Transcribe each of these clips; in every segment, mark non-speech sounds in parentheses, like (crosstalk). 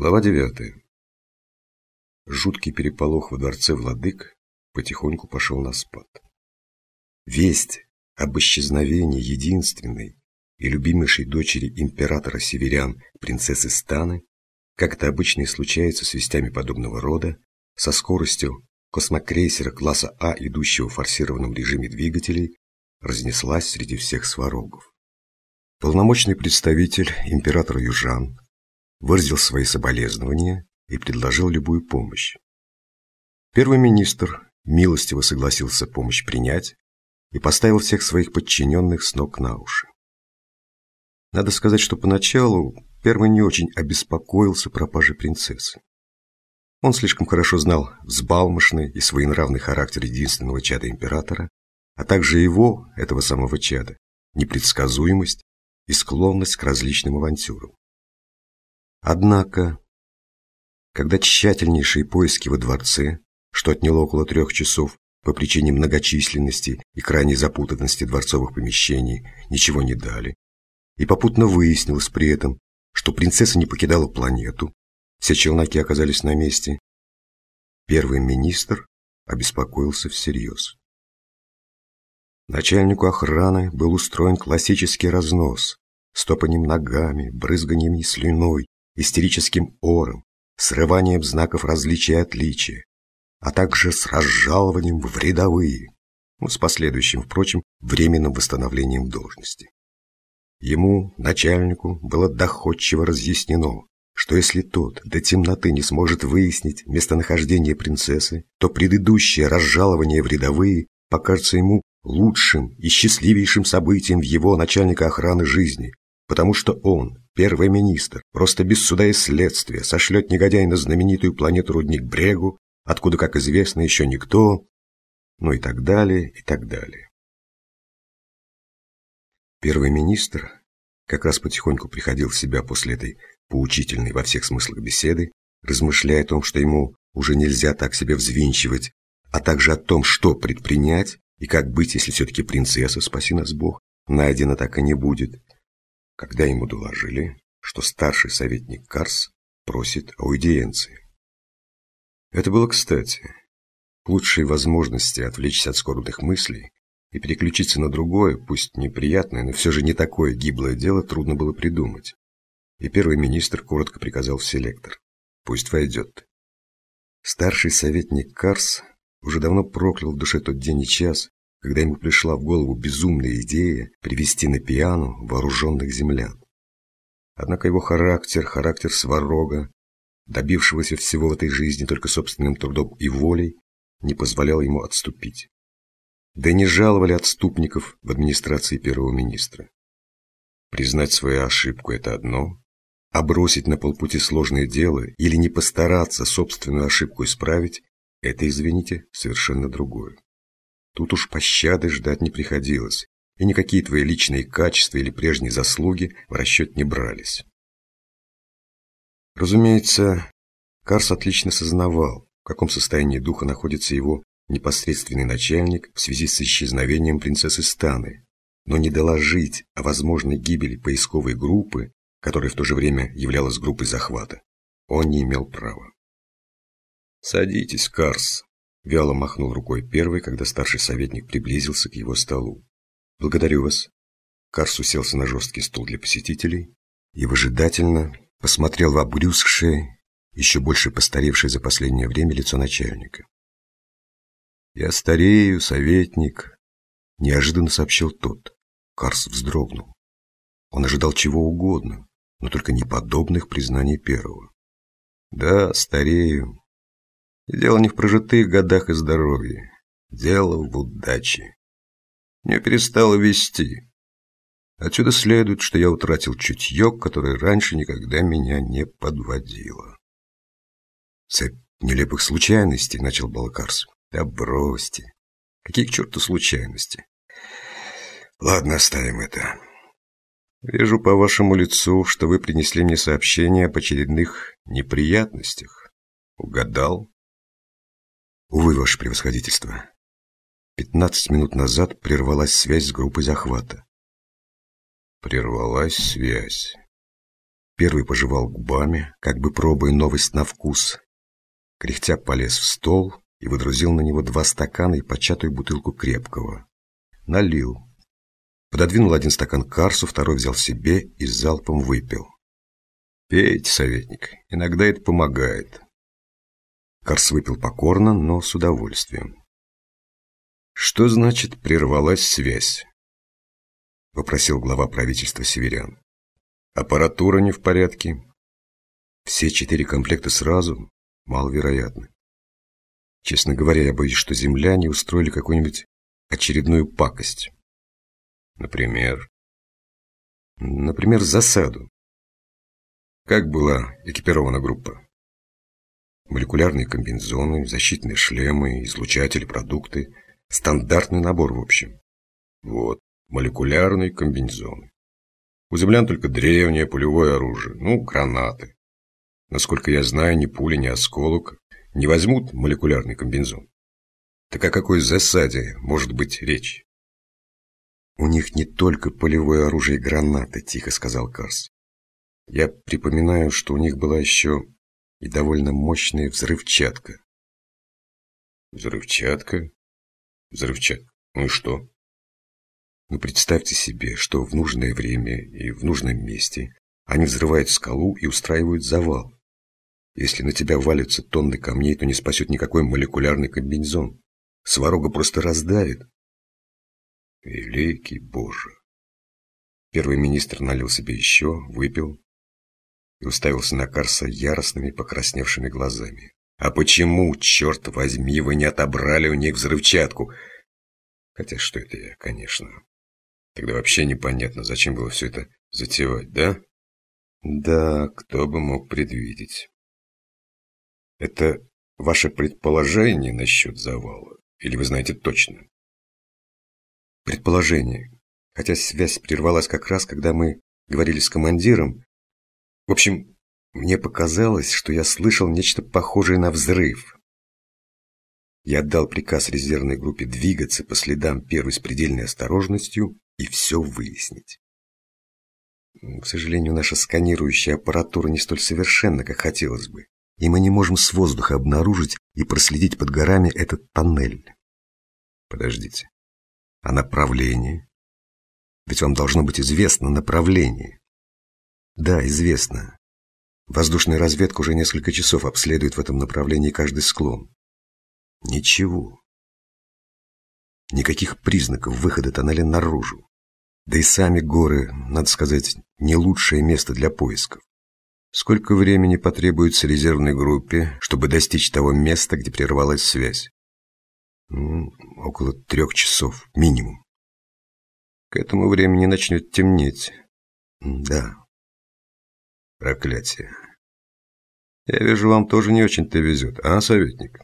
Глава девятая. Жуткий переполох во дворце владык потихоньку пошел на спад. Весть об исчезновении единственной и любимейшей дочери императора северян, принцессы Станы, как это обычно и случается с вестями подобного рода, со скоростью космокрейсера класса А, идущего в форсированном режиме двигателей, разнеслась среди всех сварогов. Полномочный представитель императора Южан выразил свои соболезнования и предложил любую помощь. Первый министр милостиво согласился помощь принять и поставил всех своих подчиненных с ног на уши. Надо сказать, что поначалу первый не очень обеспокоился пропажей принцессы. Он слишком хорошо знал взбалмошный и своенравный характер единственного чада императора, а также его, этого самого чада, непредсказуемость и склонность к различным авантюрам. Однако, когда тщательнейшие поиски во дворце, что отняло около трех часов по причине многочисленности и крайней запутанности дворцовых помещений, ничего не дали, и попутно выяснилось при этом, что принцесса не покидала планету, все челноки оказались на месте, первый министр обеспокоился всерьез. Начальнику охраны был устроен классический разнос с ногами, брызганием слюной, истерическим ором, срыванием знаков различия и отличия, а также с разжалованием в рядовые, ну, с последующим, впрочем, временным восстановлением должности. Ему, начальнику, было доходчиво разъяснено, что если тот до темноты не сможет выяснить местонахождение принцессы, то предыдущее разжалование в рядовые покажется ему лучшим и счастливейшим событием в его начальника охраны жизни, потому что он, первый министр, просто без суда и следствия сошлет негодяй на знаменитую планету Рудник Брегу, откуда, как известно, еще никто, ну и так далее, и так далее. Первый министр как раз потихоньку приходил в себя после этой поучительной во всех смыслах беседы, размышляя о том, что ему уже нельзя так себя взвинчивать, а также о том, что предпринять и как быть, если все-таки принцесса, спаси нас Бог, найдена так и не будет, когда ему доложили, что старший советник Карс просит аудиенции. Это было кстати. Лучшие возможности отвлечься от скорбных мыслей и переключиться на другое, пусть неприятное, но все же не такое гиблое дело трудно было придумать. И первый министр коротко приказал в селектор. Пусть войдет. Старший советник Карс уже давно проклял в душе тот день и час, когда ему пришла в голову безумная идея привести на пиану вооруженных землян. Однако его характер, характер сварога, добившегося всего в этой жизни только собственным трудом и волей, не позволял ему отступить. Да не жаловали отступников в администрации первого министра. Признать свою ошибку – это одно, а бросить на полпути сложное дело или не постараться собственную ошибку исправить – это, извините, совершенно другое. Тут уж пощады ждать не приходилось, и никакие твои личные качества или прежние заслуги в расчет не брались. Разумеется, Карс отлично сознавал, в каком состоянии духа находится его непосредственный начальник в связи с исчезновением принцессы Станы, но не доложить о возможной гибели поисковой группы, которая в то же время являлась группой захвата, он не имел права. «Садитесь, Карс», Вяло махнул рукой первый, когда старший советник приблизился к его столу. «Благодарю вас». Карс уселся на жесткий стул для посетителей и выжидательно посмотрел в обрюзгшее, еще больше постаревшее за последнее время лицо начальника. «Я старею, советник», — неожиданно сообщил тот. Карс вздрогнул. Он ожидал чего угодно, но только не подобных признаний первого. «Да, старею, дело не в прожитых годах и здоровье. Дело в удаче. Мне перестало вести. Отсюда следует, что я утратил чутье, которое раньше никогда меня не подводило. Цепь нелепых случайностей, начал Балкарс. Да бросьте. Какие к черту случайности? Ладно, оставим это. Вижу по вашему лицу, что вы принесли мне сообщение об очередных неприятностях. Угадал? Увы, ваше превосходительство. Пятнадцать минут назад прервалась связь с группой захвата. Прервалась связь. Первый пожевал губами, как бы пробуя новость на вкус. Кряхтя полез в стол и выдрузил на него два стакана и початую бутылку крепкого. Налил. Пододвинул один стакан Карсу, второй взял себе и залпом выпил. «Пейте, советник, иногда это помогает». Карс выпил покорно, но с удовольствием. «Что значит прервалась связь?» — вопросил глава правительства северян. Аппаратура не в порядке. Все четыре комплекта сразу маловероятно. Честно говоря, я боюсь, что земляне устроили какую-нибудь очередную пакость. Например? Например, засаду. Как была экипирована группа? Молекулярные комбинезоны, защитные шлемы, излучатели, продукты. Стандартный набор в общем. Вот, молекулярные комбинезоны. У землян только древнее пулевое оружие, ну, гранаты. Насколько я знаю, ни пули, ни осколок не возьмут молекулярный комбинезон. Так о какой засаде может быть речь? У них не только полевое оружие и гранаты, тихо сказал Карс. Я припоминаю, что у них была еще и довольно мощная взрывчатка. Взрывчатка? Взрывчатка. Ну и что? Но представьте себе, что в нужное время и в нужном месте они взрывают скалу и устраивают завал. Если на тебя валятся тонны камней, то не спасет никакой молекулярный комбинезон. Сварога просто раздавит. Великий Боже! Первый министр налил себе еще, выпил и уставился на Карса яростными покрасневшими глазами. «А почему, черт возьми, вы не отобрали у них взрывчатку?» Хотя что это я, конечно. Тогда вообще непонятно, зачем было все это затевать, да? Да, кто бы мог предвидеть. Это ваше предположение насчет завала? Или вы знаете точно? Предположение. Хотя связь прервалась как раз, когда мы говорили с командиром. В общем, мне показалось, что я слышал нечто похожее на взрыв. Я отдал приказ резервной группе двигаться по следам первой с предельной осторожностью и все выяснить. К сожалению, наша сканирующая аппаратура не столь совершенна, как хотелось бы, и мы не можем с воздуха обнаружить и проследить под горами этот тоннель. Подождите. А направление? Ведь вам должно быть известно направление. Да, известно. Воздушная разведка уже несколько часов обследует в этом направлении каждый склон. Ничего. Никаких признаков выхода тоннеля наружу. Да и сами горы, надо сказать, не лучшее место для поисков. Сколько времени потребуется резервной группе, чтобы достичь того места, где прервалась связь? Ну, около трех часов, минимум. К этому времени начнет темнеть. Да. Проклятие. Я вижу, вам тоже не очень-то везет, а, советник?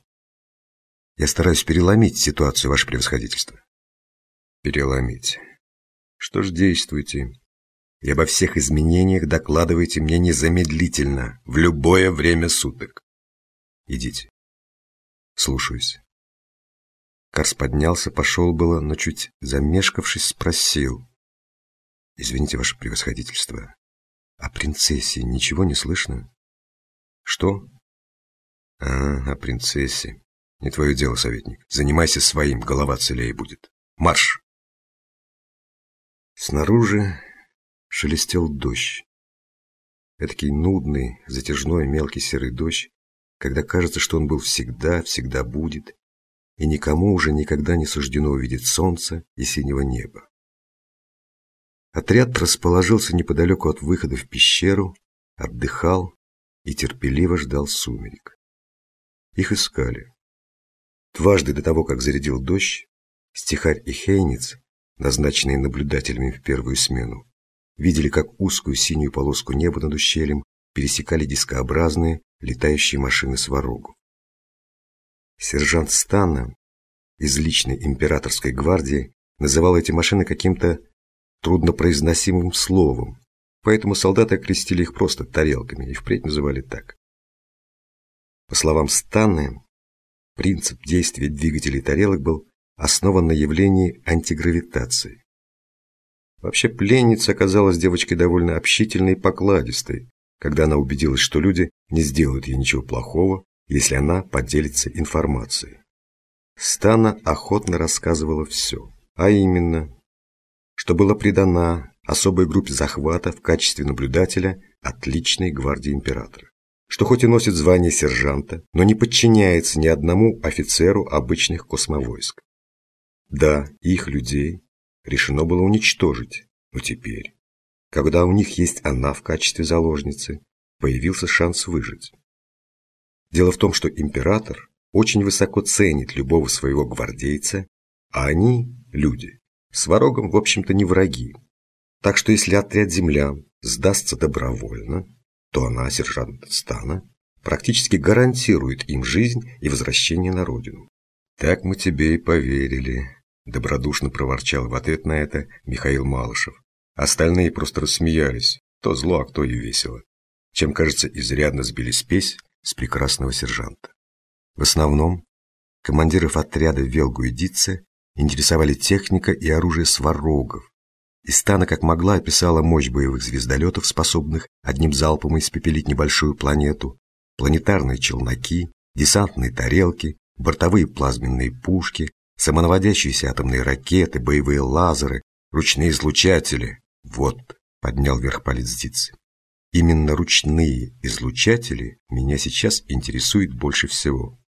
Я стараюсь переломить ситуацию, ваше превосходительство. Переломить. Что ж, действуйте. И обо всех изменениях докладывайте мне незамедлительно, в любое время суток. Идите. Слушаюсь. Карс поднялся, пошел было, но чуть замешкавшись, спросил. Извините, ваше превосходительство, о принцессе ничего не слышно? Что? А, о принцессе. Не твое дело, советник. Занимайся своим, голова целее будет. Марш! Снаружи шелестел дождь. Этакий нудный, затяжной, мелкий серый дождь, когда кажется, что он был всегда, всегда будет, и никому уже никогда не суждено увидеть солнце и синего неба. Отряд расположился неподалеку от выхода в пещеру, отдыхал и терпеливо ждал сумерек. Их искали. Дважды до того, как зарядил дождь, стихарь и хейниц назначенные наблюдателями в первую смену, видели, как узкую синюю полоску неба над ущельем пересекали дискообразные летающие машины сварогу. Сержант Стана из личной императорской гвардии называл эти машины каким-то труднопроизносимым словом, поэтому солдаты окрестили их просто тарелками и впредь называли так. По словам Станы, принцип действия двигателей тарелок был основан на явлении антигравитации. Вообще пленница оказалась девочкой довольно общительной и покладистой, когда она убедилась, что люди не сделают ей ничего плохого, если она поделится информацией. Стана охотно рассказывала все, а именно, что была придана особой группе захвата в качестве наблюдателя отличной гвардии императора, что хоть и носит звание сержанта, но не подчиняется ни одному офицеру обычных космовойск. Да, их людей решено было уничтожить, но теперь, когда у них есть она в качестве заложницы, появился шанс выжить. Дело в том, что император очень высоко ценит любого своего гвардейца, а они, люди, с ворогом, в общем-то, не враги. Так что если отряд землян сдастся добровольно, то она, сержант Стана, практически гарантирует им жизнь и возвращение на родину. «Так мы тебе и поверили», – добродушно проворчал в ответ на это Михаил Малышев. Остальные просто рассмеялись, то зло, а кто и весело, чем, кажется, изрядно сбили спесь с прекрасного сержанта. В основном командиров отряда Велгу и Дице интересовали техника и оружие сварогов. Истана как могла описала мощь боевых звездолетов, способных одним залпом испепелить небольшую планету, планетарные челноки, десантные тарелки, бортовые плазменные пушки, самонаводящиеся атомные ракеты, боевые лазеры, ручные излучатели. Вот, поднял вверх палец Дицы. Именно ручные излучатели меня сейчас интересуют больше всего.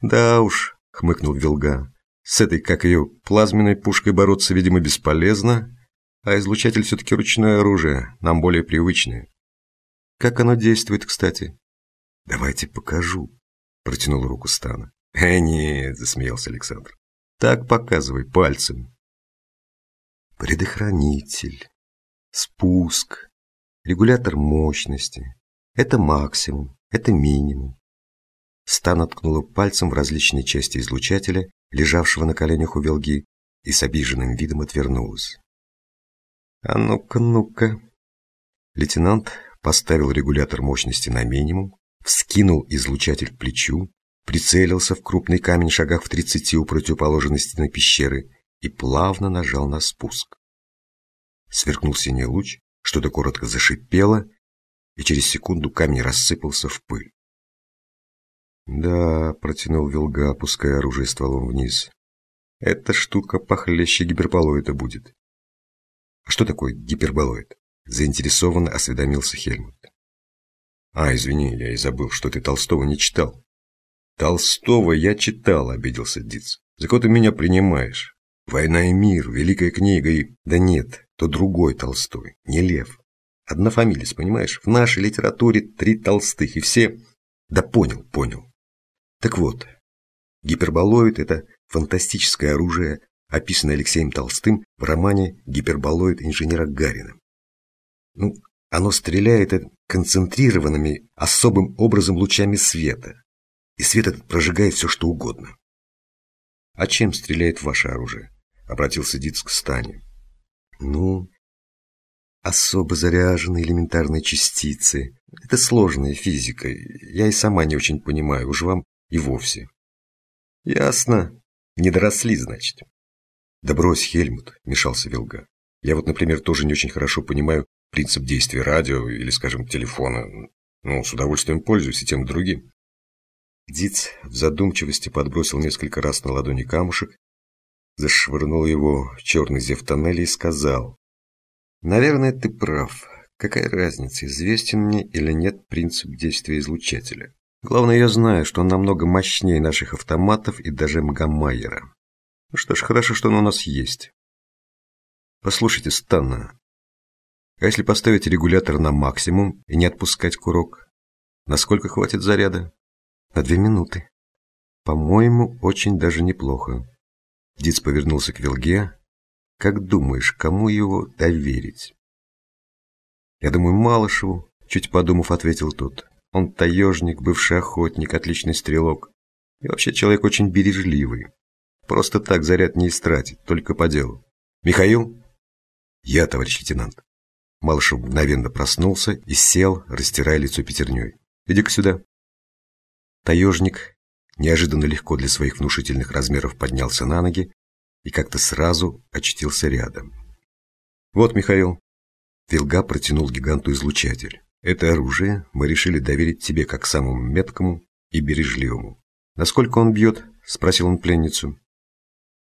«Да уж», — хмыкнул Вилга, — «с этой, как ее, плазменной пушкой бороться, видимо, бесполезно, а излучатель все-таки ручное оружие, нам более привычное». «Как оно действует, кстати?» «Давайте покажу», — протянул руку Стана. «Э, нет», — засмеялся Александр. «Так показывай пальцем». Предохранитель, спуск, регулятор мощности. Это максимум, это минимум. Стан ткнула пальцем в различные части излучателя, лежавшего на коленях у Велги, и с обиженным видом отвернулась. «А ну-ка, ну-ка!» Лейтенант поставил регулятор мощности на минимум, вскинул излучатель к плечу, прицелился в крупный камень шагах в тридцати у противоположной стены пещеры и плавно нажал на спуск. Сверкнул синий луч, что-то коротко зашипело, и через секунду камень рассыпался в пыль. «Да», — протянул Вилга, опуская оружие стволом вниз. «Эта штука похлеще гиперболоида будет». «А что такое гиперболоид?» — заинтересованно осведомился Хельмут. «А, извини, я и забыл, что ты Толстого не читал». «Толстого я читал», — обиделся Диц. «За кого ты меня принимаешь? Война и мир, великая книга и...» «Да нет, то другой Толстой, не Лев. Однофамилец, понимаешь? В нашей литературе три Толстых, и все...» «Да понял, понял. Так вот, гиперболоид – это фантастическое оружие, описанное Алексеем Толстым в романе «Гиперболоид инженера Гарина». Ну, оно стреляет концентрированными особым образом лучами света, и свет этот прожигает все, что угодно. «А чем стреляет ваше оружие?» – обратился Диц к Стане. «Ну, особо заряженные элементарные частицы. Это сложная физика. Я и сама не очень понимаю. Уж вам и вовсе. Ясно. Не доросли, значит. Да брось, Хельмут, мешался Вилга. Я вот, например, тоже не очень хорошо понимаю принцип действия радио или, скажем, телефона. Ну, с удовольствием пользуюсь и тем и другим. Диц в задумчивости подбросил несколько раз на ладони камушек, зашвырнул его в черный зев тоннеля и сказал. «Наверное, ты прав. Какая разница, известен мне или нет принцип действия излучателя? Главное, я знаю, что он намного мощнее наших автоматов и даже Мгамайера. Ну что ж, хорошо, что он у нас есть. Послушайте, Станна, а если поставить регулятор на максимум и не отпускать курок, насколько хватит заряда? На две минуты. По-моему, очень даже неплохо. Диц повернулся к Вилге. Как думаешь, кому его доверить? Я думаю, Малышеву, чуть подумав, ответил тот. Он таежник, бывший охотник, отличный стрелок. И вообще человек очень бережливый. Просто так заряд не истратит, только по делу. «Михаил?» «Я, товарищ лейтенант». Малышев мгновенно проснулся и сел, растирая лицо пятерней. «Иди-ка сюда». Таежник неожиданно легко для своих внушительных размеров поднялся на ноги и как-то сразу очутился рядом. «Вот, Михаил». Вилга протянул гиганту излучатель. Это оружие мы решили доверить тебе как самому меткому и бережливому. Насколько он бьет? Спросил он пленницу.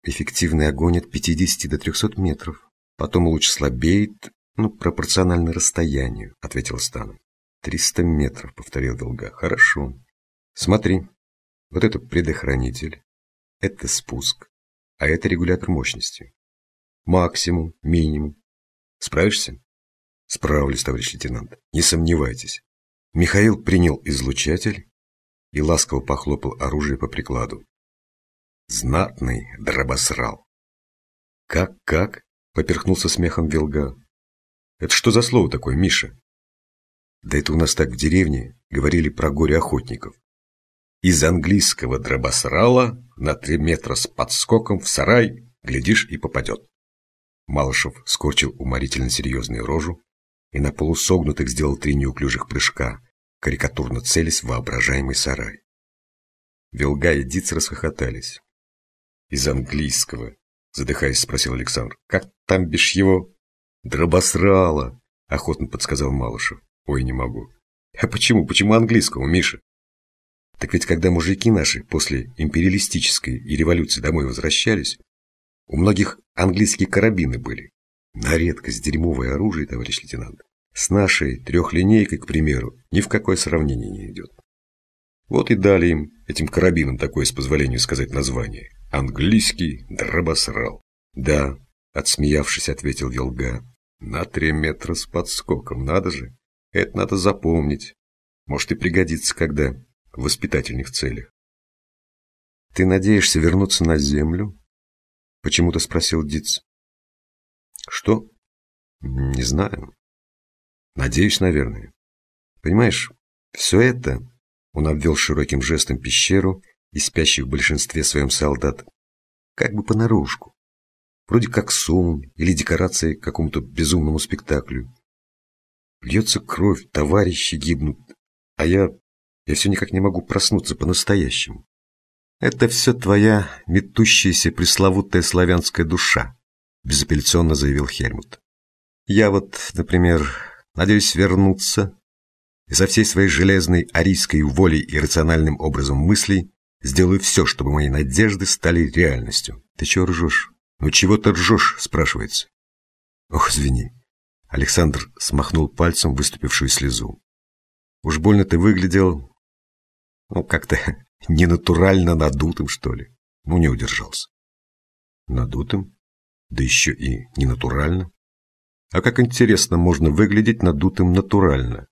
Эффективный огонь от 50 до 300 метров. Потом луч слабеет, ну, пропорционально расстоянию, ответил Стан. 300 метров, повторил Долга. Хорошо. Смотри, вот это предохранитель, это спуск, а это регулятор мощности. Максимум, минимум. Справишься? Справлюсь, товарищ лейтенант, не сомневайтесь. Михаил принял излучатель и ласково похлопал оружие по прикладу. Знатный дробосрал. «Как-как?» — поперхнулся смехом Вилга. «Это что за слово такое, Миша?» «Да это у нас так в деревне говорили про горе охотников. Из английского дробосрала на три метра с подскоком в сарай, глядишь, и попадет». Малышев скорчил уморительно серьезную рожу и на полусогнутых сделал три неуклюжих прыжка, карикатурно целясь в воображаемый сарай. Вилга и Диц расхохотались. «Из английского», — задыхаясь, спросил Александр. «Как там бишь его?» «Дробосрала», — охотно подсказал Малышев. «Ой, не могу». «А почему? Почему английского, Миша?» Так ведь когда мужики наши после империалистической и революции домой возвращались, у многих английские карабины были. На редкость дерьмовое оружие, товарищ лейтенант. С нашей трехлинейкой, к примеру, ни в какое сравнение не идет. Вот и дали им, этим карабинам, такое, с позволения сказать, название. Английский дробосрал. Да, отсмеявшись, ответил Вилга. На три метра с подскоком, надо же. Это надо запомнить. Может и пригодится, когда в воспитательных целях. Ты надеешься вернуться на землю? Почему-то спросил Диц. Что? Не знаю. Надеюсь, наверное. Понимаешь, все это... Он обвел широким жестом пещеру и спящих в большинстве своем солдат, как бы понарошку, вроде как сон или декорация к какому-то безумному спектаклю. Льется кровь, товарищи гибнут, а я... я все никак не могу проснуться по-настоящему. Это все твоя метущаяся пресловутая славянская душа, безапелляционно заявил Хельмут. Я вот, например, надеюсь вернуться и со всей своей железной арийской волей и рациональным образом мыслей Сделаю все, чтобы мои надежды стали реальностью. Ты чего ржешь? Ну чего ты ржешь, спрашивается. Ох, извини. Александр смахнул пальцем выступившую слезу. Уж больно ты выглядел, ну, как-то (laughs) ненатурально надутым, что ли. Ну, не удержался. Надутым? Да еще и ненатурально. А как интересно можно выглядеть надутым натурально?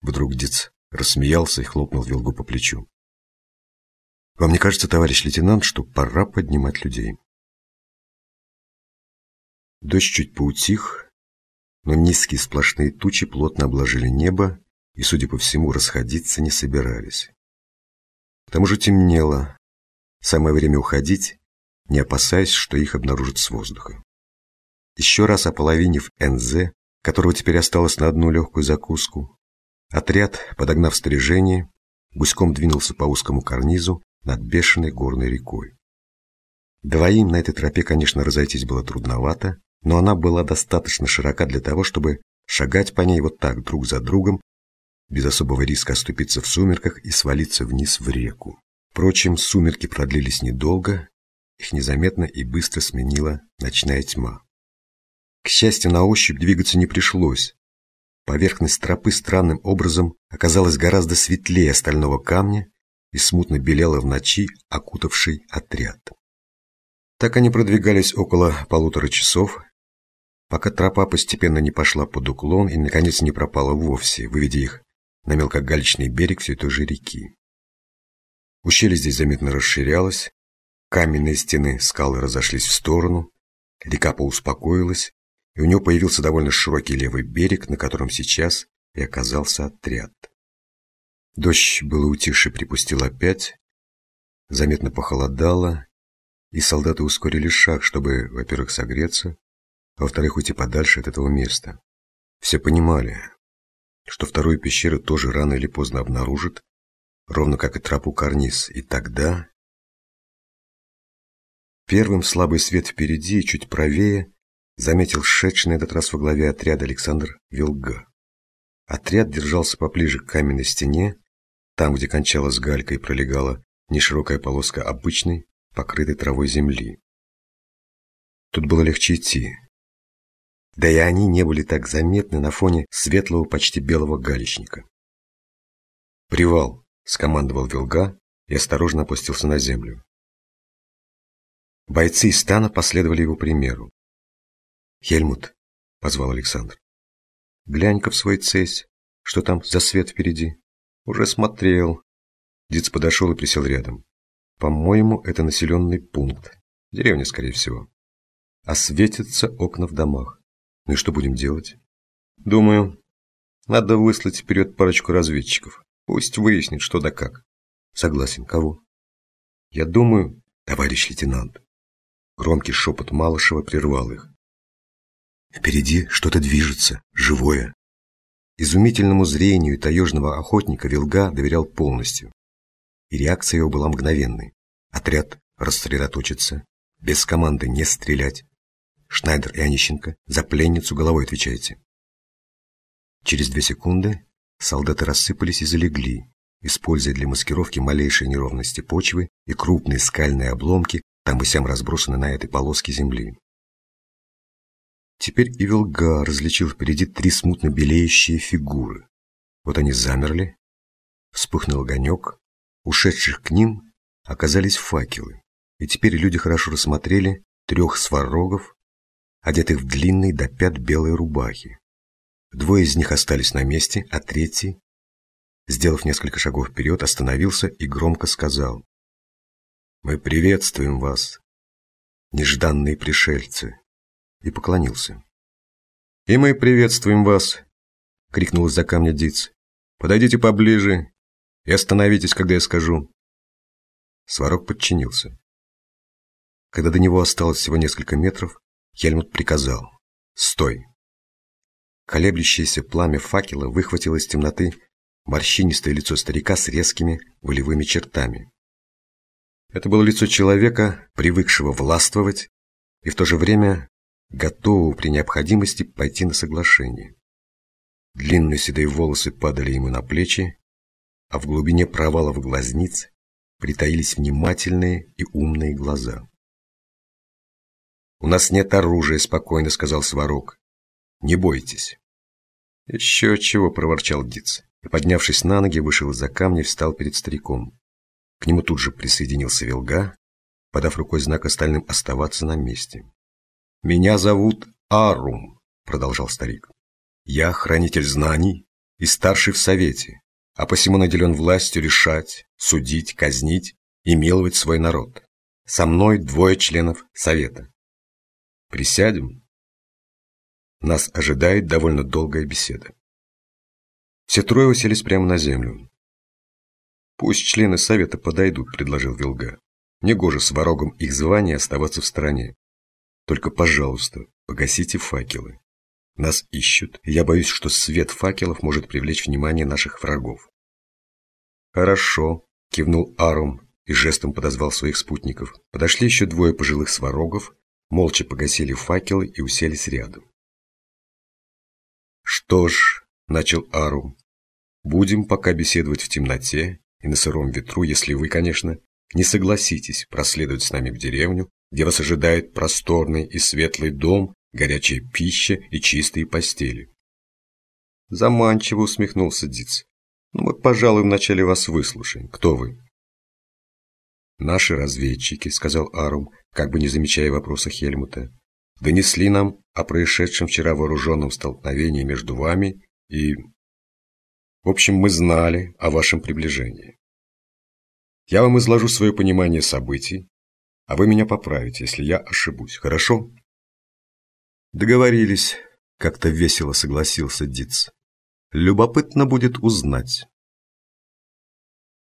Вдруг Диц рассмеялся и хлопнул Вилгу по плечу. Вам не кажется, товарищ лейтенант, что пора поднимать людей? Дождь чуть поутих, но низкие сплошные тучи плотно обложили небо и, судя по всему, расходиться не собирались. К тому же темнело. Самое время уходить, не опасаясь, что их обнаружат с воздуха. Еще раз ополовинив НЗ, которого теперь осталось на одну легкую закуску, отряд, подогнав снаряжение, гуськом двинулся по узкому карнизу, над бешеной горной рекой. Двоим на этой тропе, конечно, разойтись было трудновато, но она была достаточно широка для того, чтобы шагать по ней вот так, друг за другом, без особого риска оступиться в сумерках и свалиться вниз в реку. Впрочем, сумерки продлились недолго, их незаметно и быстро сменила ночная тьма. К счастью, на ощупь двигаться не пришлось. Поверхность тропы странным образом оказалась гораздо светлее остального камня, и смутно белела в ночи, окутавший отряд. Так они продвигались около полутора часов, пока тропа постепенно не пошла под уклон и, наконец, не пропала вовсе, выведя их на мелкогалечный берег все той же реки. Ущелье здесь заметно расширялось, каменные стены скалы разошлись в сторону, река поуспокоилась, и у нее появился довольно широкий левый берег, на котором сейчас и оказался отряд. Дождь было утише припустил опять, заметно похолодало, и солдаты ускорили шаг, чтобы, во-первых, согреться, а во-вторых, уйти подальше от этого места. Все понимали, что вторую пещеру тоже рано или поздно обнаружат, ровно как и тропу карниз, и тогда... Первым слабый свет впереди, чуть правее, заметил шедший на этот раз во главе отряда Александр Вилга. Отряд держался поближе к каменной стене, там, где кончалась галька и пролегала неширокая полоска обычной, покрытой травой земли. Тут было легче идти. Да и они не были так заметны на фоне светлого, почти белого галечника. «Привал!» — скомандовал Вилга и осторожно опустился на землю. Бойцы из стана последовали его примеру. «Хельмут!» — позвал Александр. «Глянь-ка в свой цесь, что там за свет впереди?» «Уже смотрел». Диц подошел и присел рядом. «По-моему, это населенный пункт. Деревня, скорее всего. А светятся окна в домах. Ну и что будем делать?» «Думаю, надо выслать вперед парочку разведчиков. Пусть выяснит, что да как». «Согласен. Кого?» «Я думаю, товарищ лейтенант». Громкий шепот Малышева прервал их. Впереди что-то движется, живое. Изумительному зрению таежного охотника Вилга доверял полностью. И реакция его была мгновенной. Отряд рассредоточится, без команды не стрелять. Шнайдер и Онищенко за пленницу головой отвечаете. Через две секунды солдаты рассыпались и залегли, используя для маскировки малейшие неровности почвы и крупные скальные обломки, там и сям разбросаны на этой полоске земли. Теперь и Вилга различил впереди три смутно белеющие фигуры. Вот они замерли, вспыхнул огонек, ушедших к ним оказались факелы, и теперь люди хорошо рассмотрели трех сварогов, одетых в длинные до пят белые рубахи. Двое из них остались на месте, а третий, сделав несколько шагов вперед, остановился и громко сказал «Мы приветствуем вас, нежданные пришельцы!» и поклонился. «И мы приветствуем вас!» — крикнул из-за камня Диц. «Подойдите поближе и остановитесь, когда я скажу». Сварог подчинился. Когда до него осталось всего несколько метров, Хельмут приказал «Стой!». Колеблющееся пламя факела выхватило из темноты морщинистое лицо старика с резкими волевыми чертами. Это было лицо человека, привыкшего властвовать и в то же время готового при необходимости пойти на соглашение. Длинные седые волосы падали ему на плечи, а в глубине провалов глазниц притаились внимательные и умные глаза. «У нас нет оружия», — спокойно сказал Сварог. «Не бойтесь». «Еще чего», — проворчал Диц, и, поднявшись на ноги, вышел из-за камня и встал перед стариком. К нему тут же присоединился Вилга, подав рукой знак остальным оставаться на месте. «Меня зовут Арум», — продолжал старик. «Я хранитель знаний и старший в совете, а посему наделен властью решать, судить, казнить и миловать свой народ. Со мной двое членов совета. Присядем?» Нас ожидает довольно долгая беседа. Все трое уселись прямо на землю. «Пусть члены совета подойдут», — предложил Вилга. «Негоже с ворогом их звания оставаться в стороне. Только, пожалуйста, погасите факелы. Нас ищут, и я боюсь, что свет факелов может привлечь внимание наших врагов. Хорошо, кивнул Арум и жестом подозвал своих спутников. Подошли еще двое пожилых сварогов, молча погасили факелы и уселись рядом. Что ж, начал Арум, будем пока беседовать в темноте и на сыром ветру, если вы, конечно, не согласитесь проследовать с нами в деревню где вас ожидает просторный и светлый дом, горячая пища и чистые постели. Заманчиво усмехнулся Диц. Ну вот, пожалуй, вначале вас выслушаем. Кто вы? Наши разведчики, сказал Арум, как бы не замечая вопроса Хельмута, донесли нам о происшедшем вчера вооруженном столкновении между вами и... В общем, мы знали о вашем приближении. Я вам изложу свое понимание событий, а вы меня поправите, если я ошибусь, хорошо? Договорились, как-то весело согласился Диц. Любопытно будет узнать,